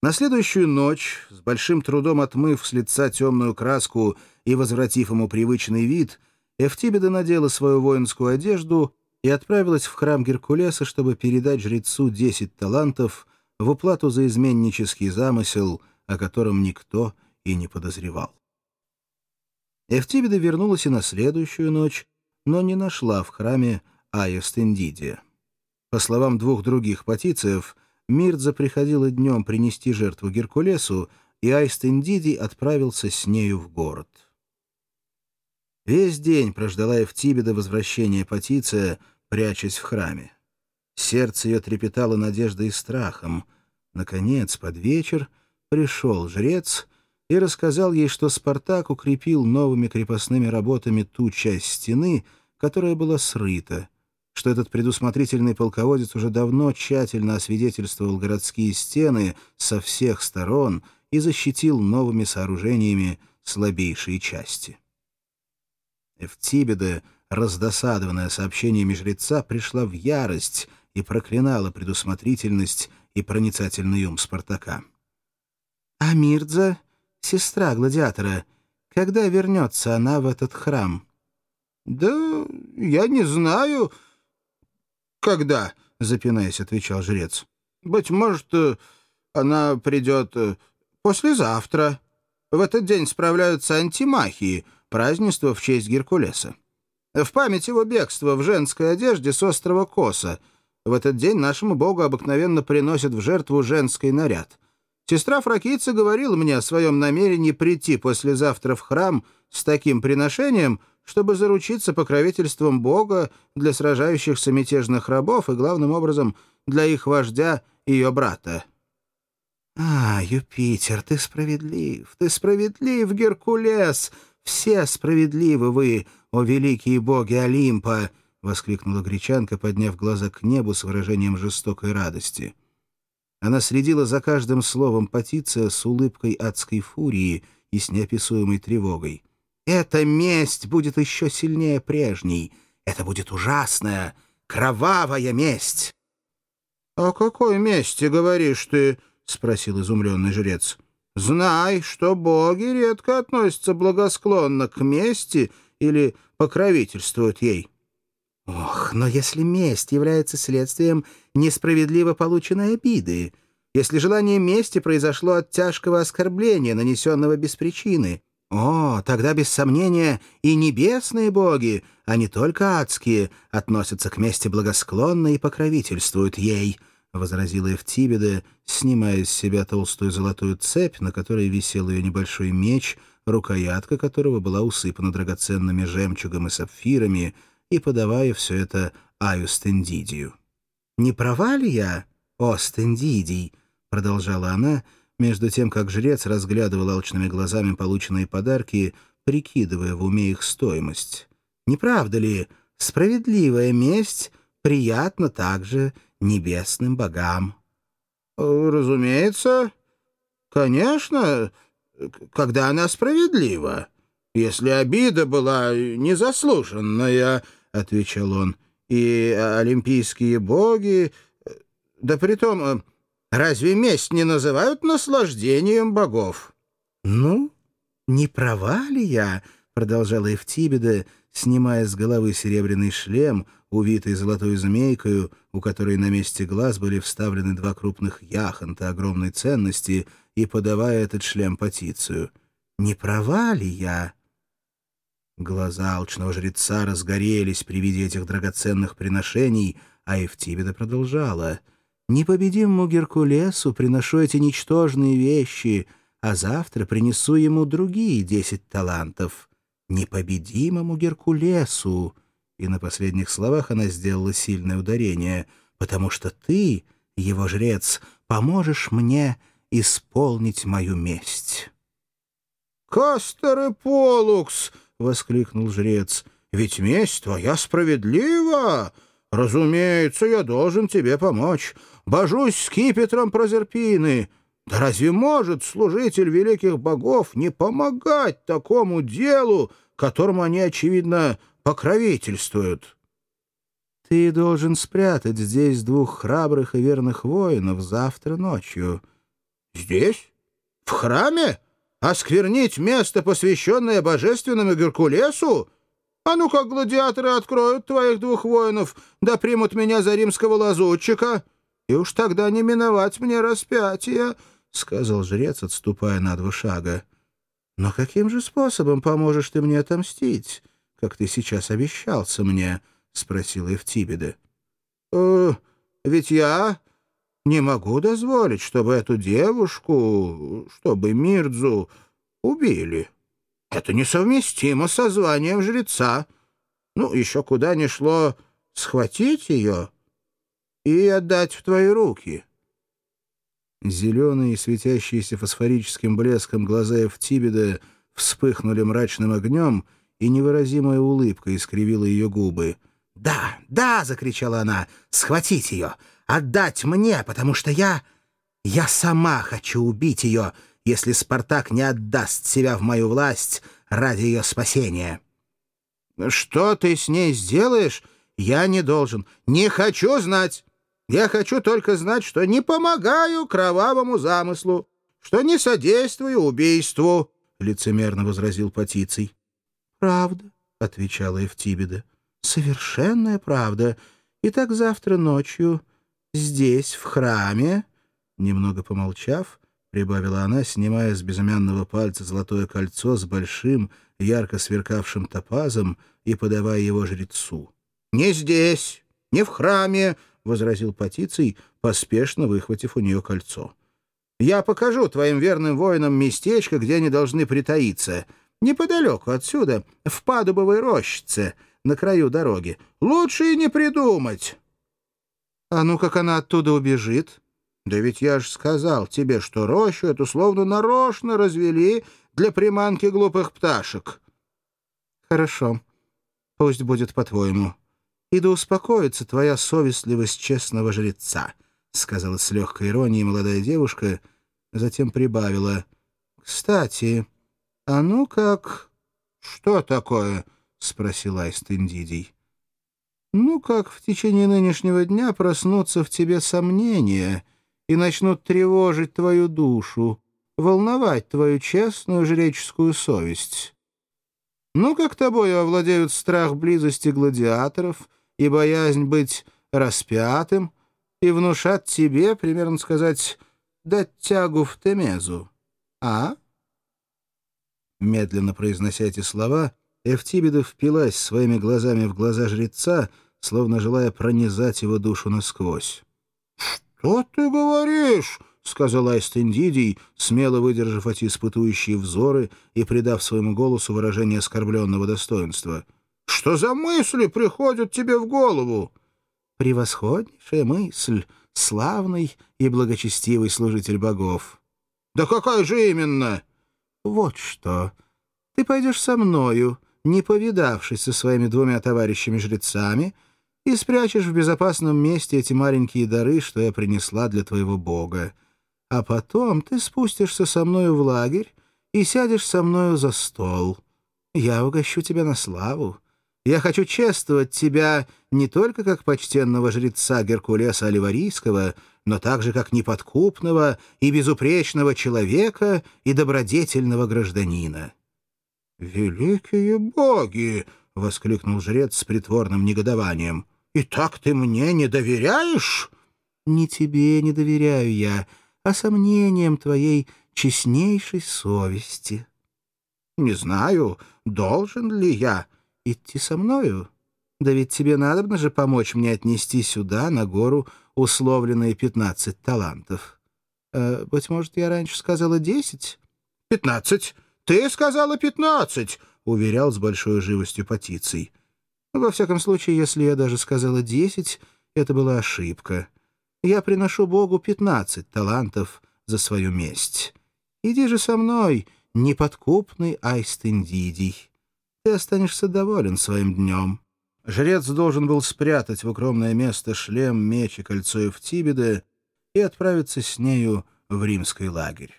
На следующую ночь, с большим трудом отмыв с лица темную краску и возвратив ему привычный вид, Эфтибеда надела свою воинскую одежду и отправилась в храм Геркулеса, чтобы передать жрецу десять талантов в уплату за изменнический замысел, о котором никто и не подозревал. Эфтибеда вернулась и на следующую ночь, но не нашла в храме Айостендидия. По словам двух других патициев, Мирдза приходила днем принести жертву Геркулесу, и Айстендиди отправился с нею в город. Весь день прождала Эфтиби до возвращения Патиция, прячась в храме. Сердце ее трепетало надеждой и страхом. Наконец, под вечер, пришел жрец и рассказал ей, что Спартак укрепил новыми крепостными работами ту часть стены, которая была срыта, что этот предусмотрительный полководец уже давно тщательно освидетельствовал городские стены со всех сторон и защитил новыми сооружениями слабейшие части. Эфтибеда, раздосадованная сообщениями жреца, пришла в ярость и проклинала предусмотрительность и проницательный ум Спартака. «А сестра гладиатора, когда вернется она в этот храм?» «Да я не знаю...» «Когда?» — запинаясь, отвечал жрец. «Быть может, э, она придет э, послезавтра. В этот день справляются антимахии, празднество в честь Геркулеса. В память его бегства в женской одежде с острова Коса. В этот день нашему богу обыкновенно приносят в жертву женский наряд. Сестра Фракийца говорила мне о своем намерении прийти послезавтра в храм с таким приношением — чтобы заручиться покровительством Бога для сражающихся мятежных рабов и, главным образом, для их вождя, ее брата. «А, Юпитер, ты справедлив, ты справедлив, Геркулес! Все справедливы вы, о великие боги Олимпа!» — воскликнула гречанка, подняв глаза к небу с выражением жестокой радости. Она следила за каждым словом Патиция с улыбкой адской фурии и с неописуемой тревогой. Эта месть будет еще сильнее прежней. Это будет ужасная, кровавая месть. — О какой мести говоришь ты? — спросил изумленный жрец. — Знай, что боги редко относятся благосклонно к мести или покровительствуют ей. — Ох, но если месть является следствием несправедливо полученной обиды, если желание мести произошло от тяжкого оскорбления, нанесенного без причины, о, тогда, без сомнения, и небесные боги, а не только адские, относятся к мести благосклонно и покровительствуют ей, — возразила Эфтибеда, снимая с себя толстую золотую цепь, на которой висел ее небольшой меч, рукоятка которого была усыпана драгоценными жемчугом и сапфирами, и подавая все это Аю Стендидию. «Не права ли я, о Стендидий?» — продолжала она, — между тем как жрец разглядывал алчными глазами полученные подарки, прикидывая в уме их стоимость. Не правда ли, справедливая месть приятна также небесным богам? «Разумеется. Конечно, когда она справедлива. Если обида была незаслуженная, — отвечал он, — и олимпийские боги... Да притом Разве месть не называют наслаждением богов? — Ну, не права ли я? — продолжала Евтибеда, снимая с головы серебряный шлем, увитый золотой змейкою, у которой на месте глаз были вставлены два крупных яхонта огромной ценности, и подавая этот шлем Патицию. «Не права ли я?» Глаза алчного жреца разгорелись при виде этих драгоценных приношений, а Евтибеда продолжала — Непобедимому Геркулесу приношу эти ничтожные вещи, а завтра принесу ему другие десять талантов. Непобедимому Геркулесу. И на последних словах она сделала сильное ударение, потому что ты, его жрец, поможешь мне исполнить мою месть. «Кастер и Полукс!» — воскликнул жрец. «Ведь месть твоя справедлива!» «Разумеется, я должен тебе помочь. Божусь скипетром Прозерпины. Да разве может служитель великих богов не помогать такому делу, которому они, очевидно, покровительствуют?» «Ты должен спрятать здесь двух храбрых и верных воинов завтра ночью. Здесь? В храме? Осквернить место, посвященное божественному Геркулесу? А ну как гладиаторы откроют твоих двух воинов, да примут меня за римского лазутчика, и уж тогда не миновать мне распятия, — сказал жрец, отступая на два шага. — Но каким же способом поможешь ты мне отомстить, как ты сейчас обещался мне? — спросила Евтибеда. «Э, — Ведь я не могу дозволить, чтобы эту девушку, чтобы Мирдзу убили. Это несовместимо со званием жреца. Ну, еще куда ни шло схватить ее и отдать в твои руки. Зеленые, светящиеся фосфорическим блеском глаза Эфтибеда вспыхнули мрачным огнем, и невыразимая улыбка искривила ее губы. «Да, да!» — закричала она. «Схватить ее! Отдать мне, потому что я... Я сама хочу убить ее, если Спартак не отдаст себя в мою власть ради ее спасения». «Что ты с ней сделаешь, я не должен. Не хочу знать!» Я хочу только знать, что не помогаю кровавому замыслу, что не содействую убийству, — лицемерно возразил Патиций. — Правда, — отвечала Евтибеда, — совершенная правда. И так завтра ночью здесь, в храме, немного помолчав, прибавила она, снимая с безымянного пальца золотое кольцо с большим, ярко сверкавшим топазом и подавая его жрецу. — Не здесь, не в храме, возразил Патиций, поспешно выхватив у нее кольцо. «Я покажу твоим верным воинам местечко, где они должны притаиться. Неподалеку отсюда, в Падубовой рощице, на краю дороги. Лучше и не придумать». «А ну, как она оттуда убежит?» «Да ведь я же сказал тебе, что рощу эту словно нарочно развели для приманки глупых пташек». «Хорошо. Пусть будет по-твоему» и да успокоится твоя совестливость честного жреца», — сказала с легкой иронией молодая девушка, затем прибавила. «Кстати, а ну как...» «Что такое?» — спросил Айстендидий. «Ну как в течение нынешнего дня проснутся в тебе сомнения и начнут тревожить твою душу, волновать твою честную жреческую совесть?» Ну, как тобою овладеют страх близости гладиаторов и боязнь быть распятым, и внушат тебе, примерно сказать, дать тягу в Темезу. А? Медленно произнося эти слова, Эфтибеда впилась своими глазами в глаза жреца, словно желая пронизать его душу насквозь. «Что ты говоришь?» — сказал Айстендидий, смело выдержав эти испытующие взоры и придав своему голосу выражение оскорбленного достоинства — что за мысли приходят тебе в голову? Превосходнейшая мысль, славный и благочестивый служитель богов. Да какая же именно? Вот что. Ты пойдешь со мною, не повидавшись со своими двумя товарищами-жрецами, и спрячешь в безопасном месте эти маленькие дары, что я принесла для твоего бога. А потом ты спустишься со мною в лагерь и сядешь со мною за стол. Я угощу тебя на славу. Я хочу чествовать тебя не только как почтенного жреца Геркулеса Оливарийского, но также как неподкупного и безупречного человека и добродетельного гражданина». «Великие боги!» — воскликнул жрец с притворным негодованием. «И так ты мне не доверяешь?» «Не тебе не доверяю я, а сомнениям твоей честнейшей совести». «Не знаю, должен ли я...» идти со мною? Да ведь тебе надобно же помочь мне отнести сюда, на гору, условленные пятнадцать талантов. Э, быть может, я раньше сказала десять? — Пятнадцать? Ты сказала пятнадцать! — уверял с большой живостью Патиций. Во всяком случае, если я даже сказала десять, это была ошибка. Я приношу Богу пятнадцать талантов за свою месть. Иди же со мной, неподкупный Айстендидий ты останешься доволен своим днем». Жрец должен был спрятать в укромное место шлем, меч и кольцо Евтибеда и отправиться с нею в римский лагерь.